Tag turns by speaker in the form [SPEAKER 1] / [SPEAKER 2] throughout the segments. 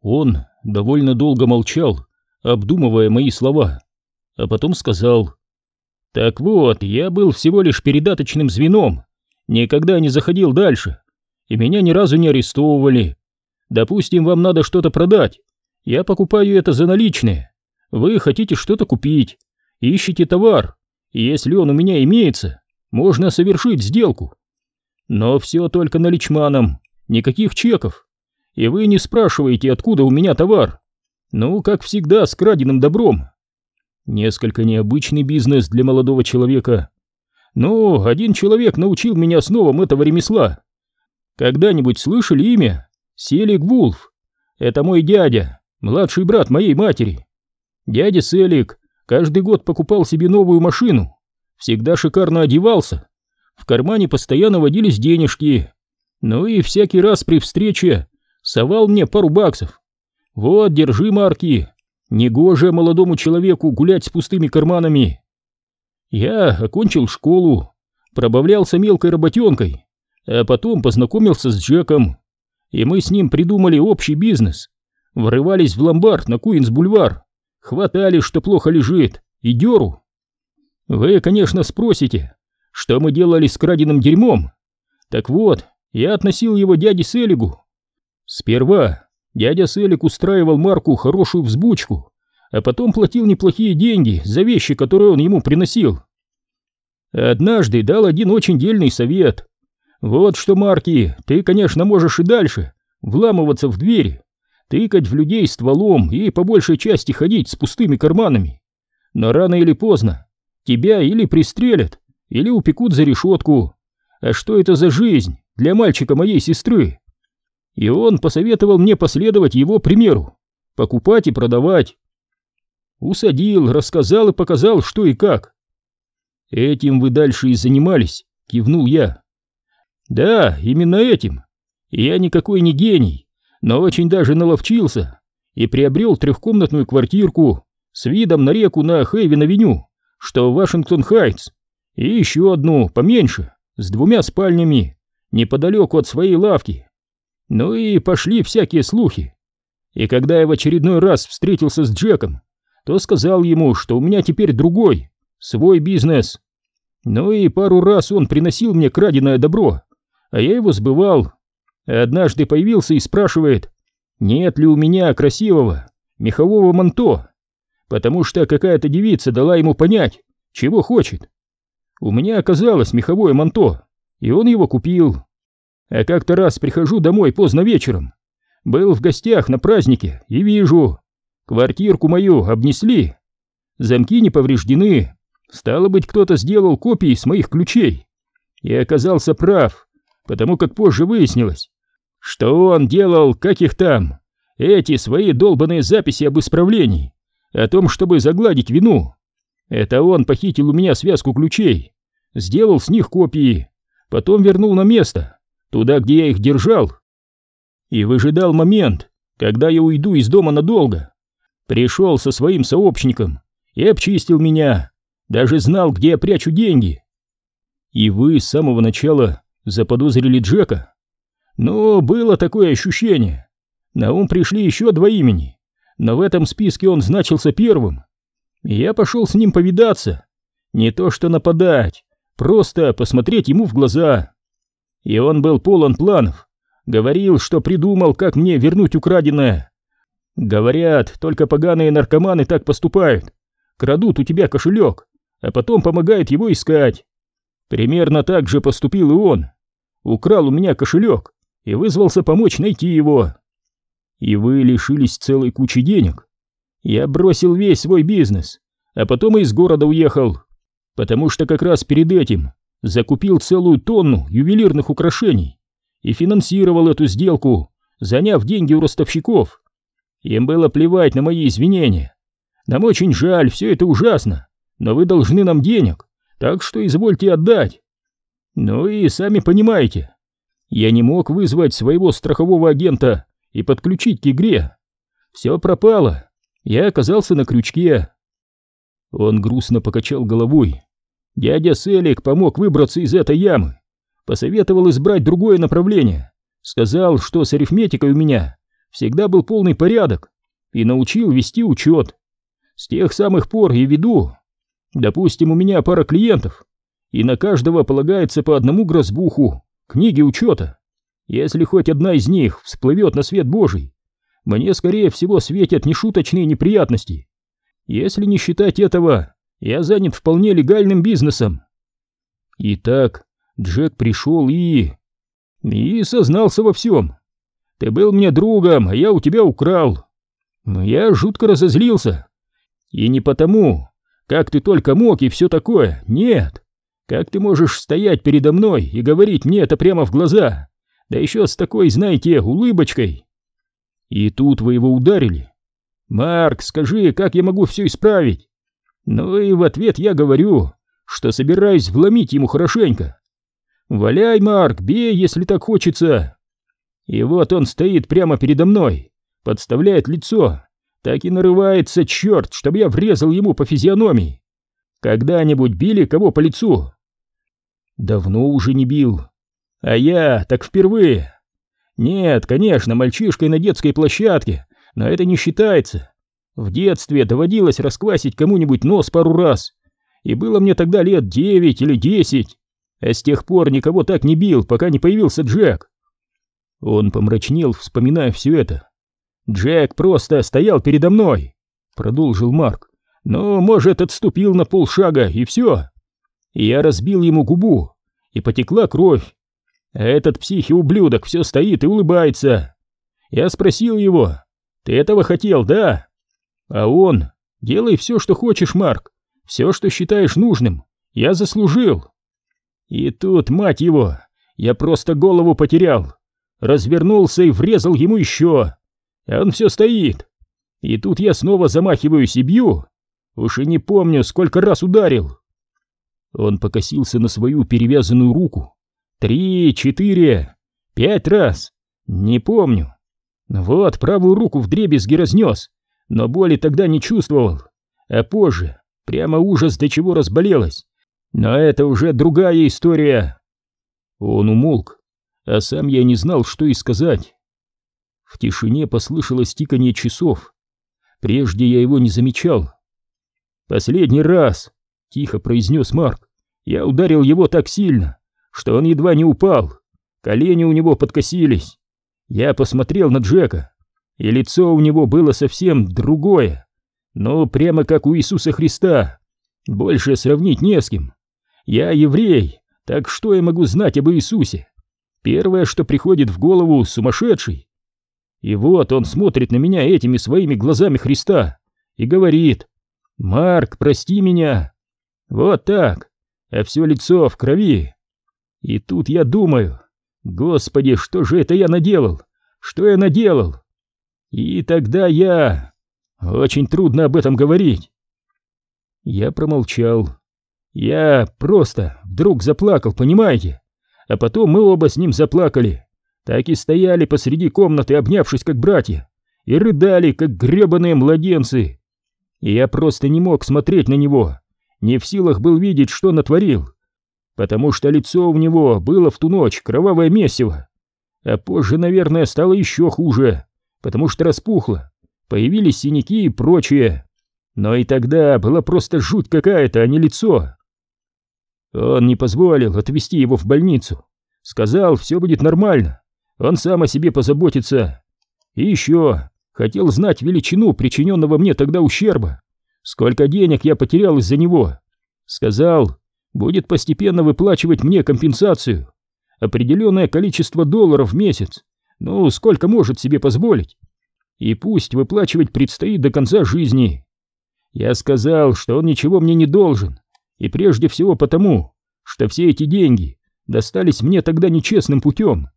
[SPEAKER 1] Он довольно долго молчал, обдумывая мои слова, а потом сказал, «Так вот, я был всего лишь передаточным звеном, никогда не заходил дальше, и меня ни разу не арестовывали. Допустим, вам надо что-то продать, я покупаю это за наличные, вы хотите что-то купить, ищете товар, и если он у меня имеется, можно совершить сделку. Но все только наличманом, никаких чеков. И вы не спрашиваете, откуда у меня товар. Ну, как всегда, с краденым добром. Несколько необычный бизнес для молодого человека. Ну, один человек научил меня основам этого ремесла. Когда-нибудь слышали имя? Селик Вулф. Это мой дядя, младший брат моей матери. Дядя Селик каждый год покупал себе новую машину, всегда шикарно одевался, в кармане постоянно водились денежки, ну и всякий раз при встрече совал мне пару баксов. Вот, держи марки, негоже молодому человеку гулять с пустыми карманами. Я окончил школу, пробавлялся мелкой работенкой, а потом познакомился с Джеком, и мы с ним придумали общий бизнес. Врывались в ломбард на Куинс-бульвар, хватали, что плохо лежит, и дёру. Вы, конечно, спросите, что мы делали с краденым дерьмом? Так вот, я относил его дяде Селигу. Сперва дядя Селик устраивал Марку хорошую взбучку, а потом платил неплохие деньги за вещи, которые он ему приносил. Однажды дал один очень дельный совет. Вот что, Марки, ты, конечно, можешь и дальше вламываться в двери, тыкать в людей стволом и по большей части ходить с пустыми карманами. Но рано или поздно тебя или пристрелят, или упекут за решетку. А что это за жизнь для мальчика моей сестры? И он посоветовал мне последовать его примеру, покупать и продавать. Усадил, рассказал и показал, что и как. Этим вы дальше и занимались, кивнул я. Да, именно этим. Я никакой не гений, но очень даже наловчился и приобрел трехкомнатную квартирку с видом на реку на Хейвен-авеню, что Вашингтон-Хайтс, и еще одну, поменьше, с двумя спальнями, неподалеку от своей лавки. Ну и пошли всякие слухи. И когда я в очередной раз встретился с Джеком, то сказал ему, что у меня теперь другой, свой бизнес. Ну и пару раз он приносил мне краденое добро, а я его сбывал, Однажды появился и спрашивает, нет ли у меня красивого мехового манто, потому что какая-то девица дала ему понять, чего хочет. У меня оказалось меховое манто, и он его купил. А как-то раз прихожу домой поздно вечером, был в гостях на празднике и вижу, квартирку мою обнесли, замки не повреждены, стало быть, кто-то сделал копии с моих ключей. И оказался прав, потому как позже выяснилось, что он делал, как их там, эти свои долбанные записи об исправлении, о том, чтобы загладить вину. Это он похитил у меня связку ключей, сделал с них копии, потом вернул на место, туда, где я их держал, и выжидал момент, когда я уйду из дома надолго. Пришел со своим сообщником и обчистил меня, даже знал, где я прячу деньги. И вы с самого начала заподозрили Джека? Ну, было такое ощущение. На ум пришли еще два имени, но в этом списке он значился первым. Я пошел с ним повидаться. Не то что нападать, просто посмотреть ему в глаза. И он был полон планов. Говорил, что придумал, как мне вернуть украденное. Говорят, только поганые наркоманы так поступают. Крадут у тебя кошелек, а потом помогают его искать. Примерно так же поступил и он украл у меня кошелек и вызвался помочь найти его. И вы лишились целой кучи денег. Я бросил весь свой бизнес, а потом из города уехал, потому что как раз перед этим закупил целую тонну ювелирных украшений и финансировал эту сделку, заняв деньги у ростовщиков. Им было плевать на мои извинения. Нам очень жаль, все это ужасно, но вы должны нам денег, так что извольте отдать. Ну и сами понимаете, я не мог вызвать своего страхового агента и подключить к игре. Все пропало, я оказался на крючке. Он грустно покачал головой. Дядя Селик помог выбраться из этой ямы, посоветовал избрать другое направление, сказал, что с арифметикой у меня всегда был полный порядок и научил вести учет. С тех самых пор и веду. Допустим, у меня пара клиентов, и на каждого полагается по одному грозбуху, книги учета. Если хоть одна из них всплывет на свет Божий, мне, скорее всего, светят нешуточные неприятности. Если не считать этого, я занят вполне легальным бизнесом. Итак, Джек пришел и... И сознался во всем. Ты был мне другом, а я у тебя украл. Но я жутко разозлился. И не потому, как ты только мог и все такое, нет. Как ты можешь стоять передо мной и говорить мне это прямо в глаза, да еще с такой, знаете, улыбочкой. И тут вы его ударили. Марк, скажи, как я могу все исправить? Ну и в ответ я говорю, что собираюсь вломить ему хорошенько. Валяй, Марк, бей, если так хочется. И вот он стоит прямо передо мной, подставляет лицо, так и нарывается, черт, чтобы я врезал ему по физиономии. Когда-нибудь били кого по лицу? Давно уже не бил. А я так впервые. Нет, конечно, мальчишкой на детской площадке, но это не считается. В детстве доводилось расквасить кому-нибудь нос пару раз, и было мне тогда лет девять или десять а с тех пор никого так не бил, пока не появился Джек. Он помрачнел, вспоминая все это. Джек просто стоял передо мной, продолжил Марк. Ну, может, отступил на полшага и все. Я разбил ему губу, и потекла кровь. А этот психи-ублюдок все стоит и улыбается. Я спросил его, ты этого хотел, да? А он, делай все, что хочешь, Марк, все, что считаешь нужным, я заслужил. И тут, мать его, я просто голову потерял. Развернулся и врезал ему еще. А он все стоит. И тут я снова замахиваюсь и бью. Уж и не помню, сколько раз ударил. Он покосился на свою перевязанную руку. Три, четыре, пять раз. Не помню. Вот, правую руку в дребезги разнес, но боли тогда не чувствовал. А позже прямо ужас до чего разболелась. Но это уже другая история. Он умолк, а сам я не знал, что и сказать. В тишине послышалось тиканье часов. Прежде я его не замечал. «Последний раз», — тихо произнес Марк, — «я ударил его так сильно, что он едва не упал. Колени у него подкосились. Я посмотрел на Джека, и лицо у него было совсем другое, но прямо как у Иисуса Христа. Больше сравнить не с кем. Я еврей, так что я могу знать об Иисусе? Первое, что приходит в голову, сумасшедший. И вот он смотрит на меня этими своими глазами Христа и говорит, «Марк, прости меня». Вот так, а все лицо в крови. И тут я думаю, «Господи, что же это я наделал? Что я наделал?» И тогда я... Очень трудно об этом говорить. Я промолчал. Я просто вдруг заплакал, понимаете? А потом мы оба с ним заплакали. Так и стояли посреди комнаты, обнявшись как братья, и рыдали, как гребаные младенцы. И я просто не мог смотреть на него, не в силах был видеть, что натворил, потому что лицо у него было в ту ночь кровавое месиво. А позже, наверное, стало еще хуже, потому что распухло, появились синяки и прочее. Но и тогда была просто жуть какая-то, а не лицо. Он не позволил отвезти его в больницу. Сказал, все будет нормально. Он сам о себе позаботится. И еще хотел знать величину причиненного мне тогда ущерба. Сколько денег я потерял из-за него. Сказал, будет постепенно выплачивать мне компенсацию. Определенное количество долларов в месяц. Ну, сколько может себе позволить. И пусть выплачивать предстоит до конца жизни. Я сказал, что он ничего мне не должен, и прежде всего потому, что все эти деньги достались мне тогда нечестным путем.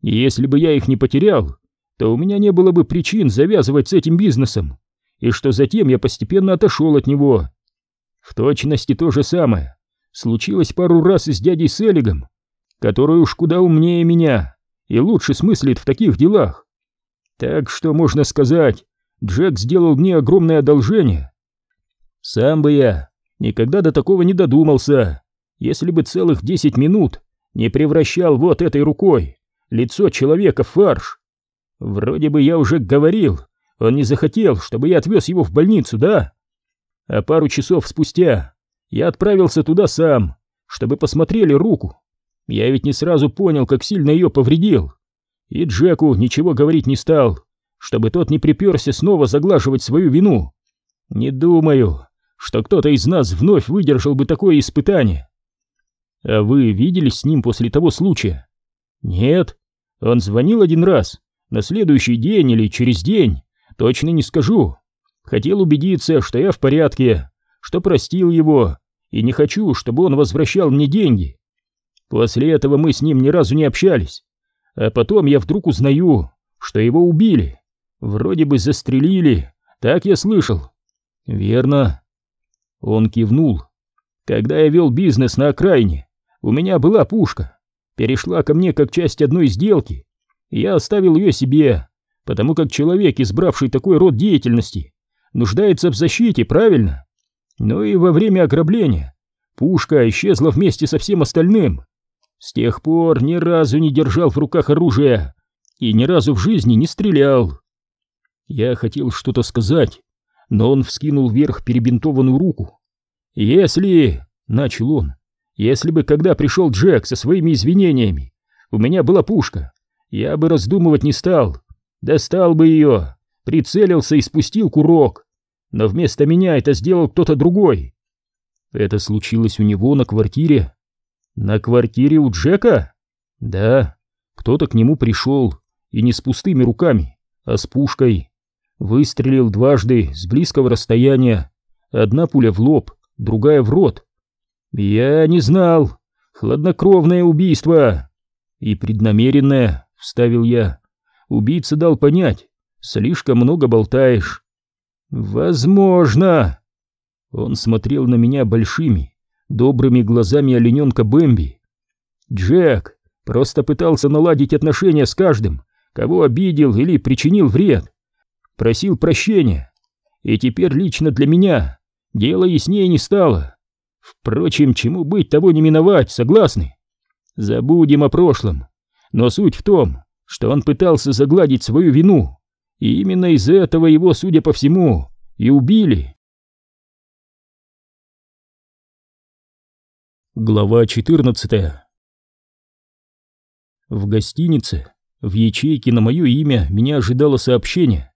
[SPEAKER 1] И если бы я их не потерял, то у меня не было бы причин завязывать с этим бизнесом, и что затем я постепенно отошел от него. В точности то же самое случилось пару раз и с дядей Селигом, который уж куда умнее меня и лучше смыслит в таких делах. Так что можно сказать, Джек сделал мне огромное одолжение. Сам бы я никогда до такого не додумался, если бы целых десять минут не превращал вот этой рукой лицо человека в фарш. Вроде бы я уже говорил, он не захотел, чтобы я отвез его в больницу, да? А пару часов спустя я отправился туда сам, чтобы посмотрели руку. Я ведь не сразу понял, как сильно ее повредил. И Джеку ничего говорить не стал, чтобы тот не приперся снова заглаживать свою вину. Не думаю, что кто-то из нас вновь выдержал бы такое испытание. А вы виделись с ним после того случая? Нет. Он звонил один раз, на следующий день или через день, точно не скажу. Хотел убедиться, что я в порядке, что простил его, и не хочу, чтобы он возвращал мне деньги. После этого мы с ним ни разу не общались. А потом я вдруг узнаю, что его убили. Вроде бы застрелили, так я слышал. Верно. Он кивнул. Когда я вел бизнес на окраине, у меня была пушка. Перешла ко мне как часть одной сделки. Я оставил ее себе, потому как человек, избравший такой род деятельности, нуждается в защите, правильно? Но и во время ограбления пушка исчезла вместе со всем остальным. С тех пор ни разу не держал в руках оружие и ни разу в жизни не стрелял. Я хотел что-то сказать, но он вскинул вверх перебинтованную руку. «Если...» — начал он. «Если бы, когда пришел Джек со своими извинениями, у меня была пушка, я бы раздумывать не стал. Достал бы ее, прицелился и спустил курок. Но вместо меня это сделал кто-то другой. Это случилось у него на квартире. На квартире у Джека? Да, кто-то к нему пришел, и не с пустыми руками, а с пушкой. Выстрелил дважды с близкого расстояния. Одна пуля в лоб, другая в рот. Я не знал. Хладнокровное убийство. И преднамеренное, вставил я. Убийца дал понять, слишком много болтаешь. Возможно. Он смотрел на меня большими, добрыми глазами олененка Бэмби. Джек просто пытался наладить отношения с каждым, кого обидел или причинил вред. Просил прощения. И теперь лично для меня дело яснее не стало. Впрочем, чему быть, того не миновать, согласны? Забудем о прошлом. Но суть в том, что он пытался загладить свою вину, и именно из этого его, судя по всему, и убили. Глава 14 В гостинице, в ячейке на мое имя, меня ожидало сообщение.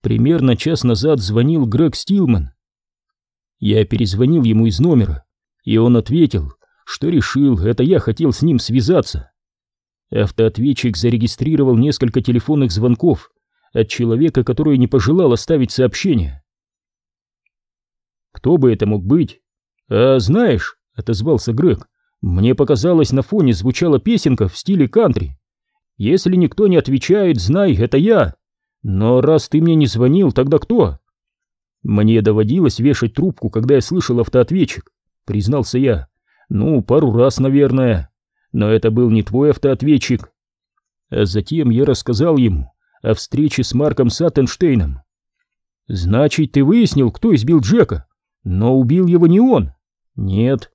[SPEAKER 1] Примерно час назад звонил Грег Стилман. Я перезвонил ему из номера, и он ответил, что решил, это я хотел с ним связаться. Автоответчик зарегистрировал несколько телефонных звонков от человека, который не пожелал оставить сообщение. «Кто бы это мог быть?» «А знаешь», — отозвался Грег, — «мне показалось, на фоне звучала песенка в стиле кантри. Если никто не отвечает, знай, это я. Но раз ты мне не звонил, тогда кто?» «Мне доводилось вешать трубку, когда я слышал автоответчик», — признался я. «Ну, пару раз, наверное» но это был не твой автоответчик. А затем я рассказал ему о встрече с Марком Саттенштейном. Значит, ты выяснил, кто избил Джека, но убил его не он? Нет.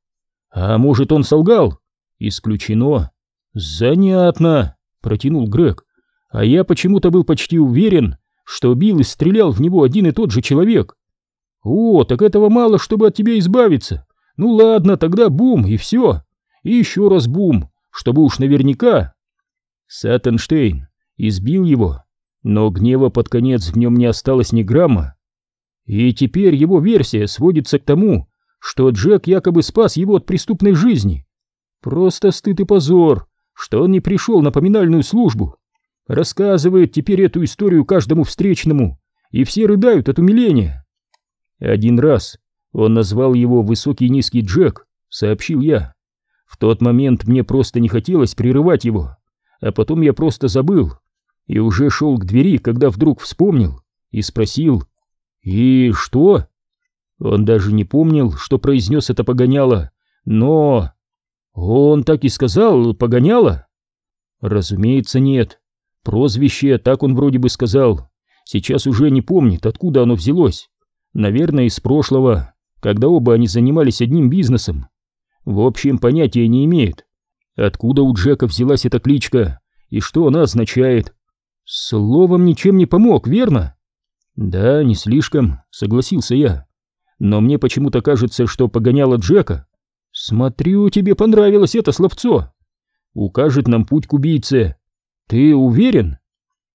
[SPEAKER 1] А может, он солгал? Исключено. Занятно, протянул Грег. А я почему-то был почти уверен, что бил и стрелял в него один и тот же человек. О, так этого мало, чтобы от тебя избавиться. Ну ладно, тогда бум, и все и еще раз бум, чтобы уж наверняка. Саттенштейн избил его, но гнева под конец в нем не осталось ни грамма. И теперь его версия сводится к тому, что Джек якобы спас его от преступной жизни. Просто стыд и позор, что он не пришел на поминальную службу. Рассказывает теперь эту историю каждому встречному, и все рыдают от умиления. Один раз он назвал его «высокий низкий Джек», сообщил я. В тот момент мне просто не хотелось прерывать его, а потом я просто забыл и уже шел к двери, когда вдруг вспомнил и спросил «И что?» Он даже не помнил, что произнес это погоняло, но... Он так и сказал «погоняло»? Разумеется, нет. Прозвище, так он вроде бы сказал. Сейчас уже не помнит, откуда оно взялось. Наверное, из прошлого, когда оба они занимались одним бизнесом. В общем, понятия не имеет, откуда у Джека взялась эта кличка и что она означает. Словом, ничем не помог, верно? Да, не слишком, согласился я. Но мне почему-то кажется, что погоняло Джека. Смотрю, тебе понравилось это словцо. Укажет нам путь к убийце. Ты уверен?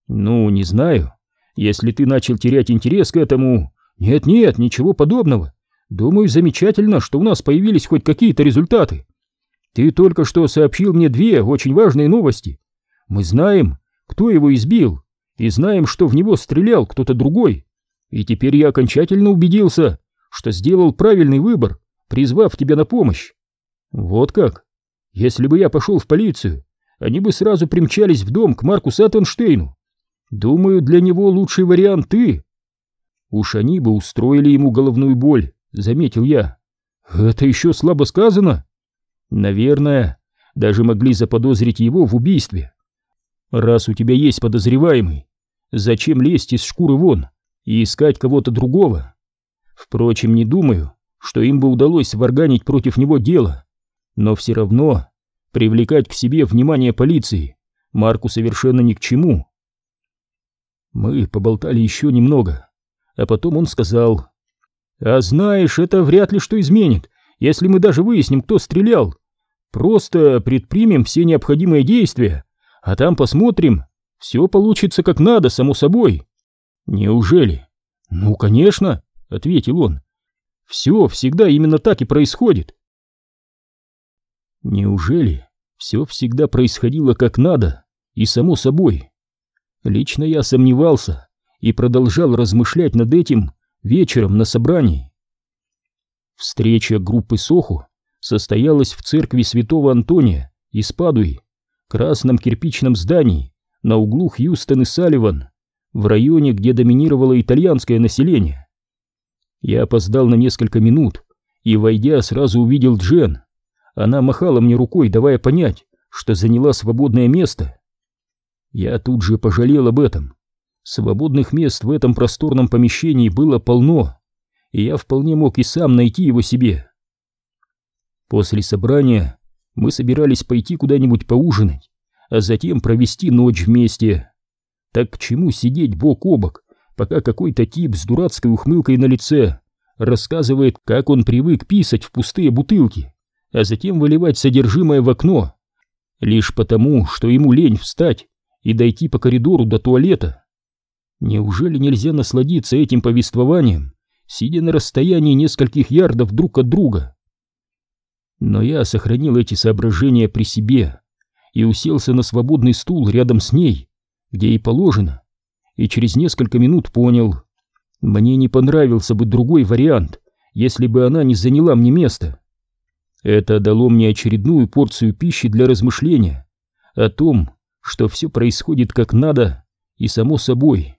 [SPEAKER 1] Ну, не знаю. Если ты начал терять интерес к этому... Нет-нет, ничего подобного. Думаю, замечательно, что у нас появились хоть какие-то результаты. Ты только что сообщил мне две очень важные новости. Мы знаем, кто его избил, и знаем, что в него стрелял кто-то другой. И теперь я окончательно убедился, что сделал правильный выбор, призвав тебя на помощь. Вот как? Если бы я пошел в полицию, они бы сразу примчались в дом к Марку Саттенштейну. Думаю, для него лучший вариант ты. Уж они бы устроили ему головную боль, заметил я. Это еще слабо сказано. Наверное, даже могли заподозрить его в убийстве. Раз у тебя есть подозреваемый, зачем лезть из шкуры вон и искать кого-то другого? Впрочем, не думаю, что им бы удалось сварганить против него дело, но все равно привлекать к себе внимание полиции Марку совершенно ни к чему. Мы поболтали еще немного, а потом он сказал, «А знаешь, это вряд ли что изменит, если мы даже выясним, кто стрелял. Просто предпримем все необходимые действия, а там посмотрим, все получится как надо, само собой». «Неужели?» «Ну, конечно», — ответил он. «Все всегда именно так и происходит». Неужели все всегда происходило как надо и само собой? Лично я сомневался и продолжал размышлять над этим вечером на собрании. Встреча группы Соху состоялась в церкви святого Антония из Падуи, красном кирпичном здании на углу Хьюстон и Салливан, в районе, где доминировало итальянское население. Я опоздал на несколько минут и, войдя, сразу увидел Джен. Она махала мне рукой, давая понять, что заняла свободное место. Я тут же пожалел об этом. Свободных мест в этом просторном помещении было полно, и я вполне мог и сам найти его себе. После собрания мы собирались пойти куда-нибудь поужинать, а затем провести ночь вместе. Так к чему сидеть бок о бок, пока какой-то тип с дурацкой ухмылкой на лице рассказывает, как он привык писать в пустые бутылки, а затем выливать содержимое в окно, лишь потому, что ему лень встать и дойти по коридору до туалета. Неужели нельзя насладиться этим повествованием, сидя на расстоянии нескольких ярдов друг от друга? Но я сохранил эти соображения при себе и уселся на свободный стул рядом с ней, где и положено, и через несколько минут понял, мне не понравился бы другой вариант, если бы она не заняла мне место. Это дало мне очередную порцию пищи для размышления о том, что все происходит как надо и само собой.